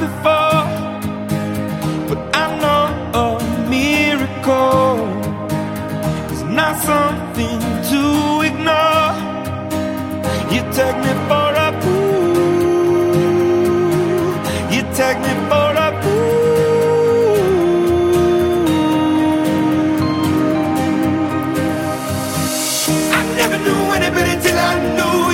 before, but I know a miracle is not something to ignore. You take me for a fool. You take me for a fool. I never knew anybody till I knew.